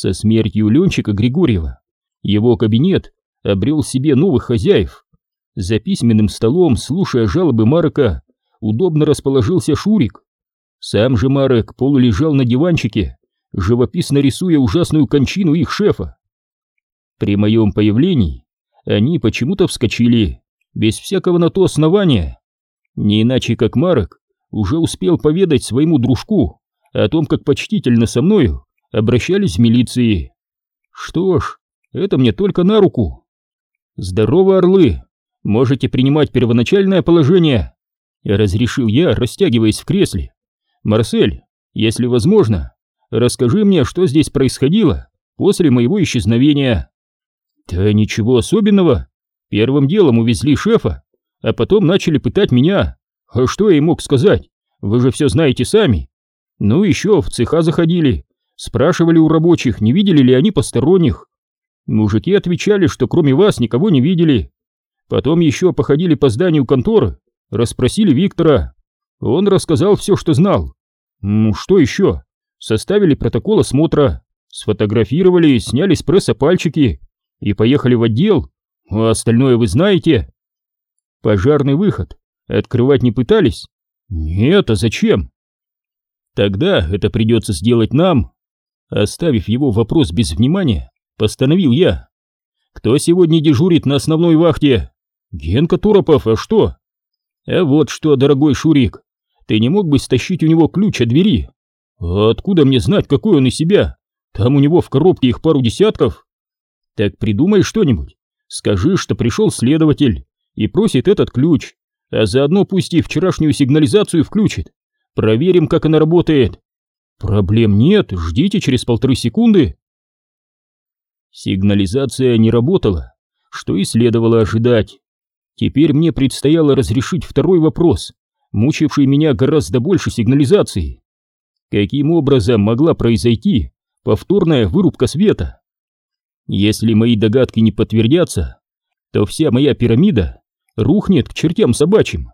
Со смертью Ленчика Григорьева его кабинет обрел себе новых хозяев. За письменным столом, слушая жалобы Марка, удобно расположился Шурик. Сам же Марек полулежал на диванчике, живописно рисуя ужасную кончину их шефа. При моем появлении они почему-то вскочили, без всякого на то основания. Не иначе как Марек уже успел поведать своему дружку о том, как почтительно со мною обращались в милиции. Что ж, это мне только на руку. Здорово, орлы! Можете принимать первоначальное положение. Разрешил я, растягиваясь в кресле. Марсель, если возможно, расскажи мне, что здесь происходило после моего исчезновения. Да ничего особенного. Первым делом увезли шефа, а потом начали пытать меня. А что я мог сказать? Вы же все знаете сами. Ну еще в цеха заходили, спрашивали у рабочих, не видели ли они посторонних. Мужики отвечали, что кроме вас никого не видели. Потом еще походили по зданию конторы, расспросили Виктора. Он рассказал все, что знал. Ну, что еще? Составили протокол осмотра, сфотографировали, сняли с пресса пальчики и поехали в отдел. А остальное вы знаете. Пожарный выход. Открывать не пытались? Нет, а зачем? Тогда это придется сделать нам. Оставив его вопрос без внимания, Постановил я. Кто сегодня дежурит на основной вахте? Генка Туропов, а что? А вот что, дорогой Шурик, ты не мог бы стащить у него ключ от двери? А откуда мне знать, какой он из себя? Там у него в коробке их пару десятков. Так придумай что-нибудь. Скажи, что пришел следователь и просит этот ключ, а заодно пусть и вчерашнюю сигнализацию включит. Проверим, как она работает. Проблем нет, ждите через полторы секунды. Сигнализация не работала, что и следовало ожидать. Теперь мне предстояло разрешить второй вопрос, мучивший меня гораздо больше сигнализации. Каким образом могла произойти повторная вырубка света? Если мои догадки не подтвердятся, то вся моя пирамида рухнет к чертям собачьим.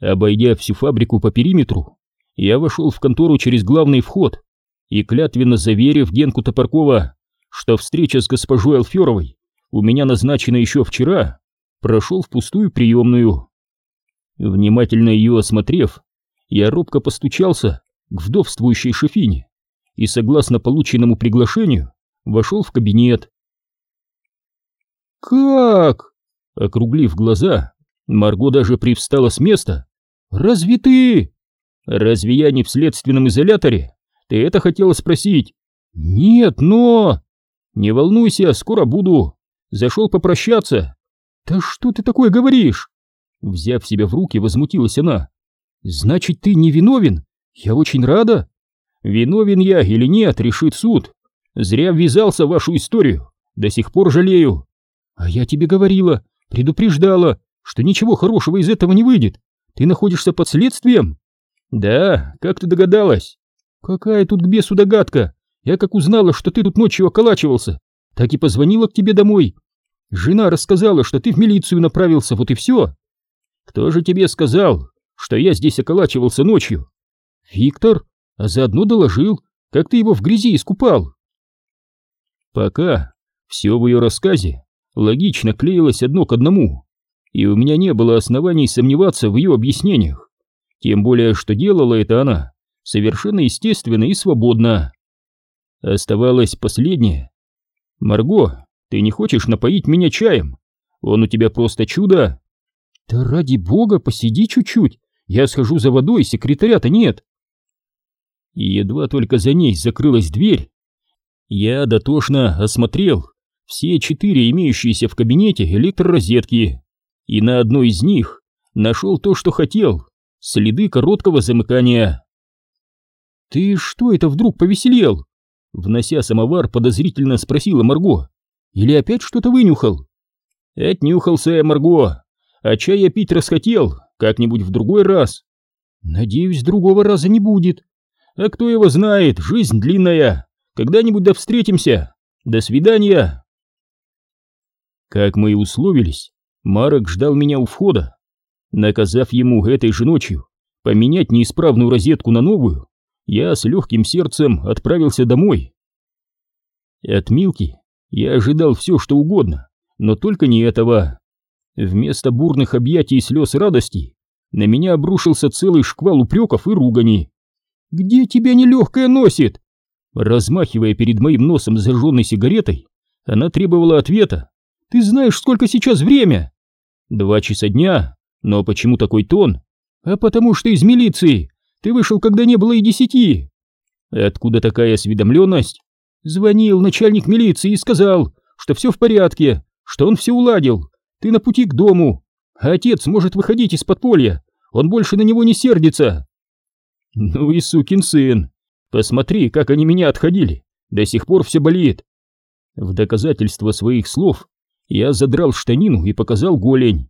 Обойдя всю фабрику по периметру, я вошел в контору через главный вход и клятвенно заверив Генку Топоркова, что встреча с госпожой Алферовой у меня назначена еще вчера, прошел в пустую приемную. Внимательно ее осмотрев, я робко постучался к вдовствующей шефине и, согласно полученному приглашению, вошел в кабинет. «Как?» Округлив глаза, Марго даже привстала с места. «Разве ты...» «Разве я не в следственном изоляторе?» Ты это хотела спросить? Нет, но... Не волнуйся, скоро буду. Зашел попрощаться. Да что ты такое говоришь? Взяв себя в руки, возмутилась она. Значит, ты не виновен? Я очень рада. Виновен я или нет, решит суд. Зря ввязался в вашу историю. До сих пор жалею. А я тебе говорила, предупреждала, что ничего хорошего из этого не выйдет. Ты находишься под следствием? Да, как ты догадалась? «Какая тут к бесу догадка! Я как узнала, что ты тут ночью околачивался, так и позвонила к тебе домой. Жена рассказала, что ты в милицию направился, вот и все. Кто же тебе сказал, что я здесь околачивался ночью? Виктор, а заодно доложил, как ты его в грязи искупал. Пока все в ее рассказе логично клеилось одно к одному, и у меня не было оснований сомневаться в ее объяснениях, тем более, что делала это она совершенно естественно и свободно. Оставалось последнее. «Марго, ты не хочешь напоить меня чаем? Он у тебя просто чудо!» «Да ради бога, посиди чуть-чуть, я схожу за водой, секретаря-то нет!» И едва только за ней закрылась дверь, я дотошно осмотрел все четыре имеющиеся в кабинете электророзетки, и на одной из них нашел то, что хотел, следы короткого замыкания. «Ты что это вдруг повеселел?» Внося самовар, подозрительно спросила Марго. «Или опять что-то вынюхал?» «Отнюхался я, Марго, а чай я пить расхотел, как-нибудь в другой раз». «Надеюсь, другого раза не будет. А кто его знает, жизнь длинная. Когда-нибудь да встретимся. До свидания». Как мы и условились, Марок ждал меня у входа. Наказав ему этой же ночью поменять неисправную розетку на новую, я с легким сердцем отправился домой. От Милки я ожидал все, что угодно, но только не этого. Вместо бурных объятий и слез радости на меня обрушился целый шквал упреков и ругани. «Где тебя нелегкая носит?» Размахивая перед моим носом зажженной сигаретой, она требовала ответа. «Ты знаешь, сколько сейчас время?» «Два часа дня. Но почему такой тон?» «А потому что из милиции. Ты вышел, когда не было и десяти». «Откуда такая осведомленность?» «Звонил начальник милиции и сказал, что все в порядке, что он все уладил. Ты на пути к дому. А отец может выходить из подполья. Он больше на него не сердится». «Ну и сукин сын. Посмотри, как они меня отходили. До сих пор все болит. В доказательство своих слов я задрал штанину и показал голень.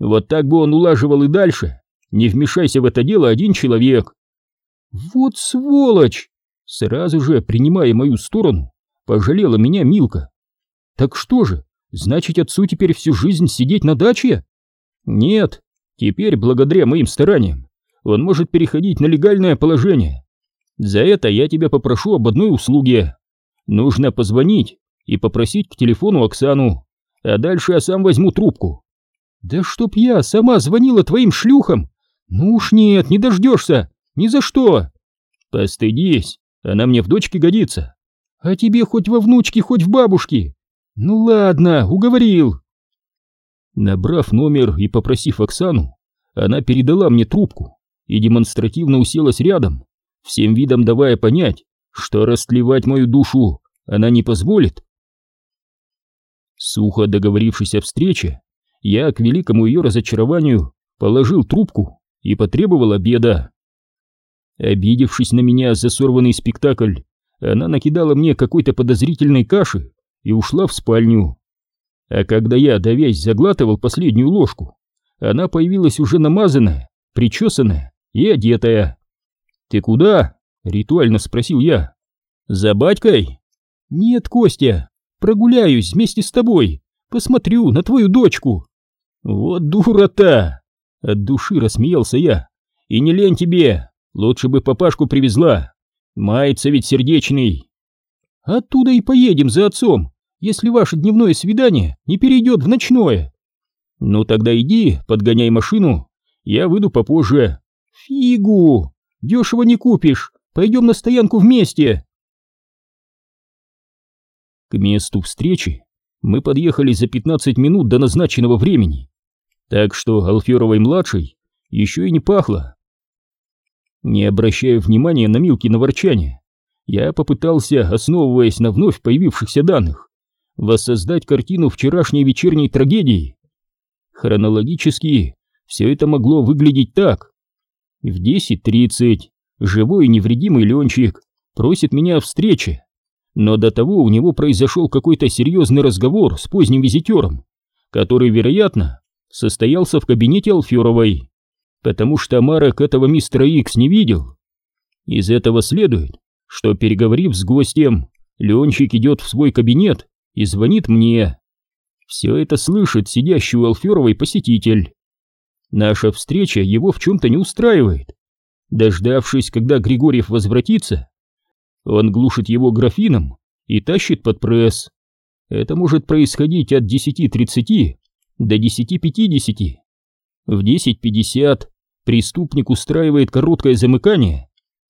Вот так бы он улаживал и дальше. Не вмешайся в это дело один человек. Вот сволочь! Сразу же, принимая мою сторону, пожалела меня Милка. Так что же, значит отцу теперь всю жизнь сидеть на даче? Нет, теперь, благодаря моим стараниям, он может переходить на легальное положение. За это я тебя попрошу об одной услуге. Нужно позвонить и попросить к телефону Оксану, а дальше я сам возьму трубку. Да чтоб я сама звонила твоим шлюхам! Ну уж нет, не дождешься, ни за что! Постыдись, она мне в дочке годится. А тебе хоть во внучке, хоть в бабушке. Ну ладно, уговорил. Набрав номер и попросив Оксану, она передала мне трубку и демонстративно уселась рядом, всем видом давая понять, что растлевать мою душу она не позволит. Сухо договорившись о встрече, я, к великому ее разочарованию, положил трубку и потребовал обеда. Обидевшись на меня за сорванный спектакль, она накидала мне какой-то подозрительной каши и ушла в спальню. А когда я, давясь, заглатывал последнюю ложку, она появилась уже намазанная, причесанная и одетая. «Ты куда?» — ритуально спросил я. «За батькой?» «Нет, Костя, прогуляюсь вместе с тобой, посмотрю на твою дочку». «Вот дура-то!» — от души рассмеялся я. «И не лень тебе, лучше бы папашку привезла, мается ведь сердечный». «Оттуда и поедем за отцом, если ваше дневное свидание не перейдет в ночное». «Ну тогда иди, подгоняй машину, я выйду попозже». «Фигу!» Дешево не купишь. Пойдем на стоянку вместе. К месту встречи мы подъехали за 15 минут до назначенного времени. Так что Алферовой-младшей еще и не пахло. Не обращая внимания на Милкино ворчание, я попытался, основываясь на вновь появившихся данных, воссоздать картину вчерашней вечерней трагедии. Хронологически все это могло выглядеть так. В 10.30 живой и невредимый Ленчик просит меня о встрече, но до того у него произошел какой-то серьезный разговор с поздним визитером, который, вероятно, состоялся в кабинете Алферовой, потому что Марок этого мистера Икс не видел. Из этого следует, что, переговорив с гостем, Ленчик идет в свой кабинет и звонит мне. Все это слышит сидящий у Алферовой посетитель. Наша встреча его в чем-то не устраивает. Дождавшись, когда Григорьев возвратится, он глушит его графином и тащит под пресс. Это может происходить от 10.30 до 10.50. В 10.50 преступник устраивает короткое замыкание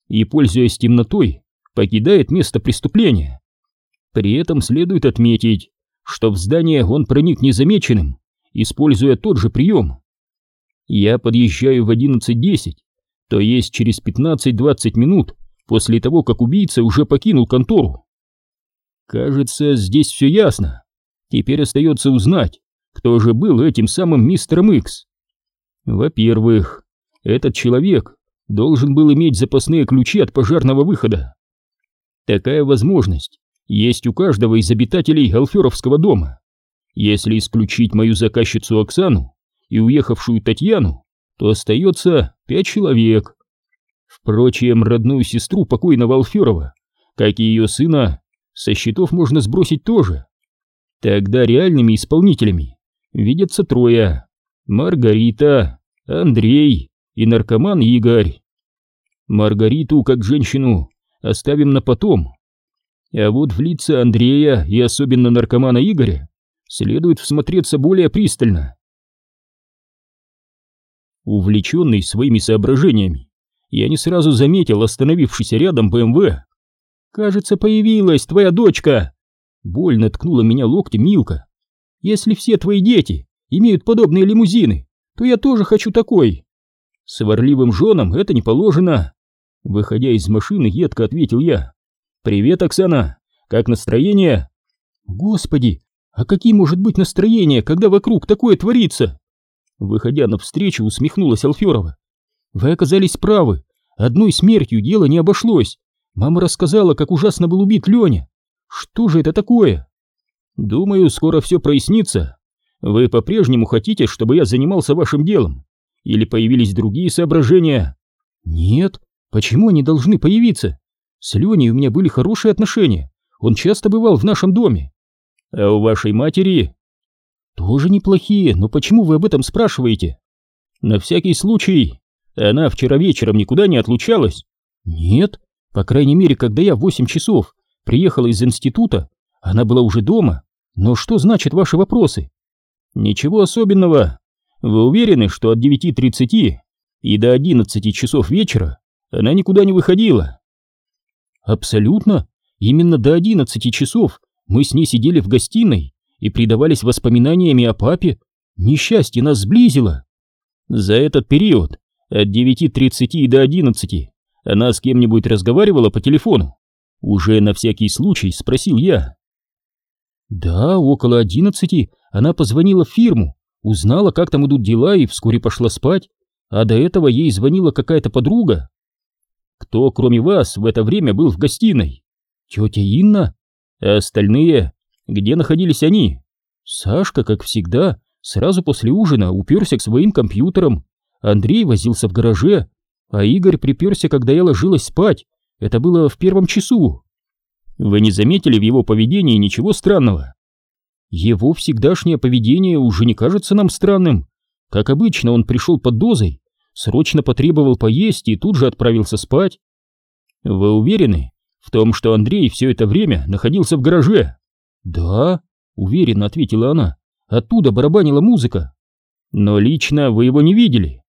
и, пользуясь темнотой, покидает место преступления. При этом следует отметить, что в здание он проник незамеченным, используя тот же прием. Я подъезжаю в 11.10, то есть через 15-20 минут после того, как убийца уже покинул контору. Кажется, здесь все ясно. Теперь остается узнать, кто же был этим самым мистером Икс. Во-первых, этот человек должен был иметь запасные ключи от пожарного выхода. Такая возможность есть у каждого из обитателей Алферовского дома. Если исключить мою заказчицу Оксану, и уехавшую Татьяну, то остается пять человек. Впрочем, родную сестру покойного Алферова, как и ее сына, со счетов можно сбросить тоже. Тогда реальными исполнителями видятся трое. Маргарита, Андрей и наркоман Игорь. Маргариту, как женщину, оставим на потом. А вот в лица Андрея и особенно наркомана Игоря следует всмотреться более пристально. Увлеченный своими соображениями, я не сразу заметил остановившийся рядом БМВ. «Кажется, появилась твоя дочка!» Больно ткнула меня локтем Милка. «Если все твои дети имеют подобные лимузины, то я тоже хочу такой!» «Сварливым женам это не положено!» Выходя из машины, едко ответил я. «Привет, Оксана! Как настроение?» «Господи, а каким может быть настроение, когда вокруг такое творится?» Выходя навстречу, усмехнулась Алферова. «Вы оказались правы. Одной смертью дело не обошлось. Мама рассказала, как ужасно был убит Леня. Что же это такое?» «Думаю, скоро все прояснится. Вы по-прежнему хотите, чтобы я занимался вашим делом? Или появились другие соображения?» «Нет. Почему они должны появиться? С Леней у меня были хорошие отношения. Он часто бывал в нашем доме. А у вашей матери тоже неплохие, но почему вы об этом спрашиваете? На всякий случай, она вчера вечером никуда не отлучалась? Нет, по крайней мере, когда я в восемь часов приехала из института, она была уже дома. Но что значат ваши вопросы? Ничего особенного. Вы уверены, что от 9.30 и до 11 часов вечера она никуда не выходила? Абсолютно. Именно до 11 часов мы с ней сидели в гостиной и предавались воспоминаниями о папе. Несчастье нас сблизило. За этот период, от 9.30 до 11, она с кем-нибудь разговаривала по телефону? Уже на всякий случай спросил я. Да, около 11 она позвонила в фирму, узнала, как там идут дела и вскоре пошла спать, а до этого ей звонила какая-то подруга. Кто, кроме вас, в это время был в гостиной? Тетя Инна? А остальные? Где находились они? Сашка, как всегда, сразу после ужина уперся к своим компьютерам. Андрей возился в гараже, а Игорь приперся, когда я ложилась спать. Это было в первом часу. Вы не заметили в его поведении ничего странного? Его всегдашнее поведение уже не кажется нам странным. Как обычно, он пришел под дозой, срочно потребовал поесть и тут же отправился спать. Вы уверены в том, что Андрей все это время находился в гараже? «Да», — уверенно ответила она, — «оттуда барабанила музыка». «Но лично вы его не видели?»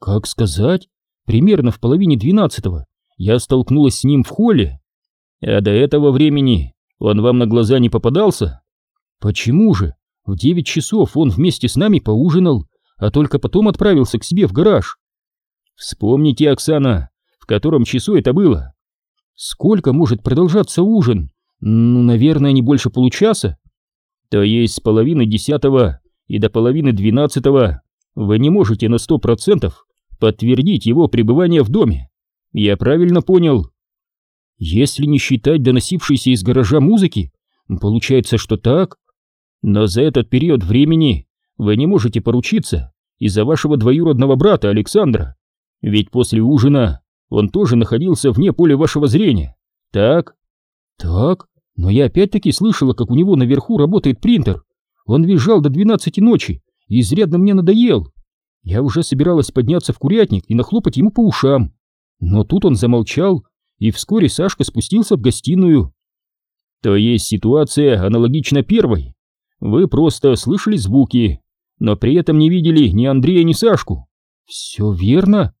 «Как сказать? Примерно в половине двенадцатого я столкнулась с ним в холле. А до этого времени он вам на глаза не попадался?» «Почему же? В девять часов он вместе с нами поужинал, а только потом отправился к себе в гараж». «Вспомните, Оксана, в котором часу это было?» «Сколько может продолжаться ужин?» Ну, наверное, не больше получаса. То есть с половины десятого и до половины двенадцатого вы не можете на сто процентов подтвердить его пребывание в доме. Я правильно понял? Если не считать доносившейся из гаража музыки, получается, что так. Но за этот период времени вы не можете поручиться из-за вашего двоюродного брата Александра. Ведь после ужина он тоже находился вне поля вашего зрения. Так? Так, но я опять-таки слышала, как у него наверху работает принтер. Он визжал до двенадцати ночи и изрядно мне надоел. Я уже собиралась подняться в курятник и нахлопать ему по ушам. Но тут он замолчал, и вскоре Сашка спустился в гостиную. То есть ситуация аналогична первой. Вы просто слышали звуки, но при этом не видели ни Андрея, ни Сашку. Все верно?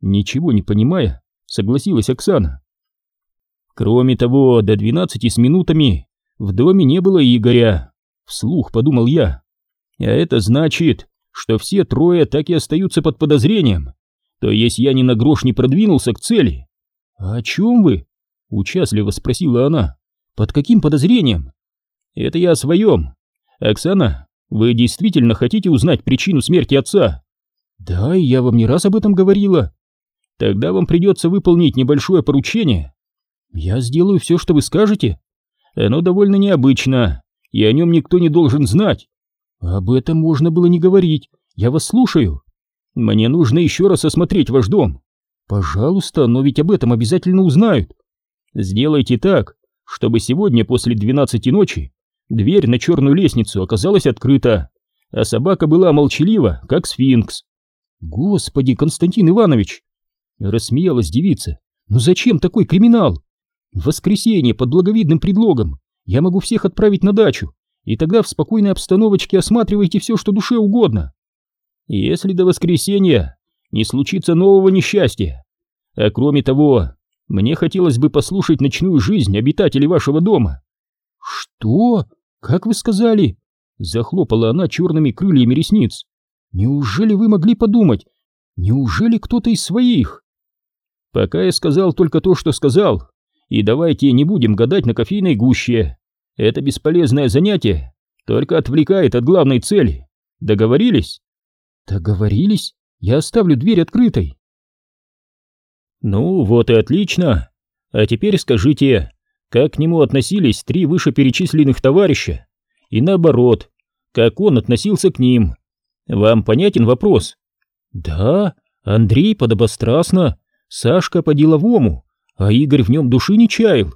Ничего не понимая, согласилась Оксана. Кроме того, до двенадцати с минутами в доме не было Игоря. Вслух подумал я. А это значит, что все трое так и остаются под подозрением. То есть я ни на грош не продвинулся к цели. «А «О чем вы?» — участливо спросила она. «Под каким подозрением?» «Это я о своем. Оксана, вы действительно хотите узнать причину смерти отца?» «Да, я вам не раз об этом говорила». «Тогда вам придется выполнить небольшое поручение. «Я сделаю все, что вы скажете. Оно довольно необычно, и о нем никто не должен знать. Об этом можно было не говорить. Я вас слушаю. Мне нужно еще раз осмотреть ваш дом. Пожалуйста, но ведь об этом обязательно узнают. Сделайте так, чтобы сегодня после двенадцати ночи дверь на черную лестницу оказалась открыта, а собака была молчалива, как сфинкс. Господи, Константин Иванович! Рассмеялась девица. Ну зачем такой криминал? В воскресенье под благовидным предлогом я могу всех отправить на дачу, и тогда в спокойной обстановочке осматривайте все, что душе угодно. Если до воскресенья не случится нового несчастья. А кроме того, мне хотелось бы послушать ночную жизнь обитателей вашего дома. Что? Как вы сказали? Захлопала она черными крыльями ресниц. Неужели вы могли подумать? Неужели кто-то из своих? Пока я сказал только то, что сказал. И давайте не будем гадать на кофейной гуще. Это бесполезное занятие, только отвлекает от главной цели. Договорились? Договорились? Я оставлю дверь открытой. Ну, вот и отлично. А теперь скажите, как к нему относились три вышеперечисленных товарища? И наоборот, как он относился к ним? Вам понятен вопрос? Да, Андрей подобострастно, Сашка по-деловому, а Игорь в нем души не чаял.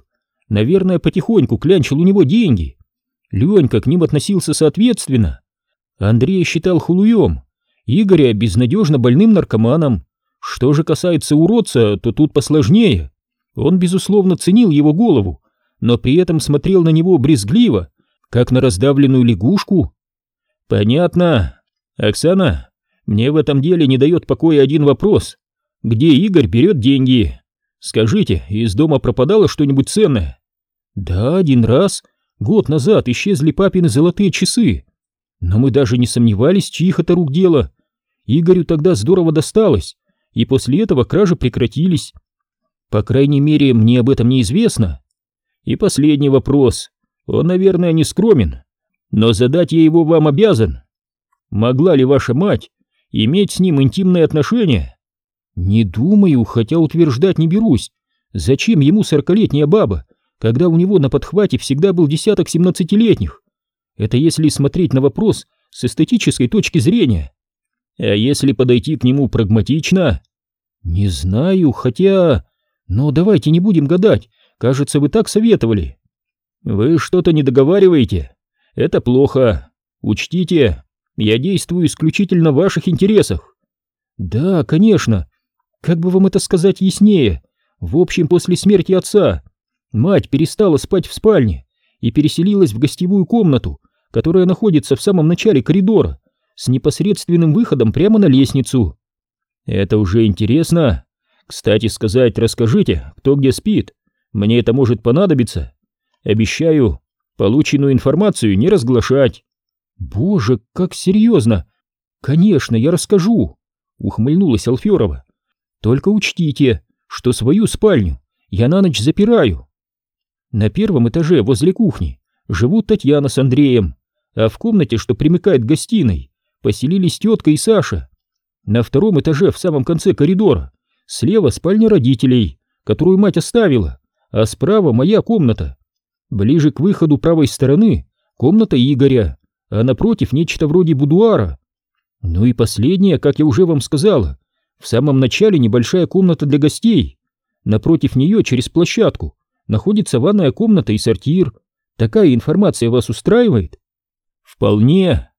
Наверное, потихоньку клянчил у него деньги. Ленька к ним относился соответственно. Андрей считал хулуем, Игоря безнадежно больным наркоманом. Что же касается уродца, то тут посложнее. Он, безусловно, ценил его голову, но при этом смотрел на него брезгливо, как на раздавленную лягушку. Понятно. Оксана, мне в этом деле не дает покоя один вопрос. Где Игорь берет деньги? Скажите, из дома пропадало что-нибудь ценное? Да, один раз. Год назад исчезли папины золотые часы. Но мы даже не сомневались, чьих это рук дело. Игорю тогда здорово досталось, и после этого кражи прекратились. По крайней мере, мне об этом неизвестно. И последний вопрос. Он, наверное, не скромен, но задать я его вам обязан. Могла ли ваша мать иметь с ним интимные отношения? Не думаю, хотя утверждать не берусь. Зачем ему сорокалетняя баба, когда у него на подхвате всегда был десяток семнадцатилетних? Это если смотреть на вопрос с эстетической точки зрения. А если подойти к нему прагматично? Не знаю, хотя... Но давайте не будем гадать. Кажется, вы так советовали. Вы что-то не договариваете. Это плохо. Учтите, я действую исключительно в ваших интересах. Да, конечно. Как бы вам это сказать яснее? В общем, после смерти отца мать перестала спать в спальне и переселилась в гостевую комнату, которая находится в самом начале коридора, с непосредственным выходом прямо на лестницу. Это уже интересно. Кстати сказать, расскажите, кто где спит. Мне это может понадобиться. Обещаю, полученную информацию не разглашать. Боже, как серьезно! Конечно, я расскажу, ухмыльнулась Алферова. Только учтите, что свою спальню я на ночь запираю. На первом этаже возле кухни живут Татьяна с Андреем, а в комнате, что примыкает к гостиной, поселились тетка и Саша. На втором этаже в самом конце коридора слева спальня родителей, которую мать оставила, а справа моя комната. Ближе к выходу правой стороны комната Игоря, а напротив нечто вроде будуара. Ну и последнее, как я уже вам сказала, в самом начале небольшая комната для гостей. Напротив нее через площадку находится ванная комната и сортир. Такая информация вас устраивает? Вполне.